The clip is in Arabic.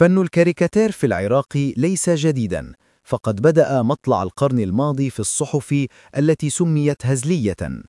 فن الكاريكاتير في العراق ليس جديداً، فقد بدأ مطلع القرن الماضي في الصحف التي سميت هزلية.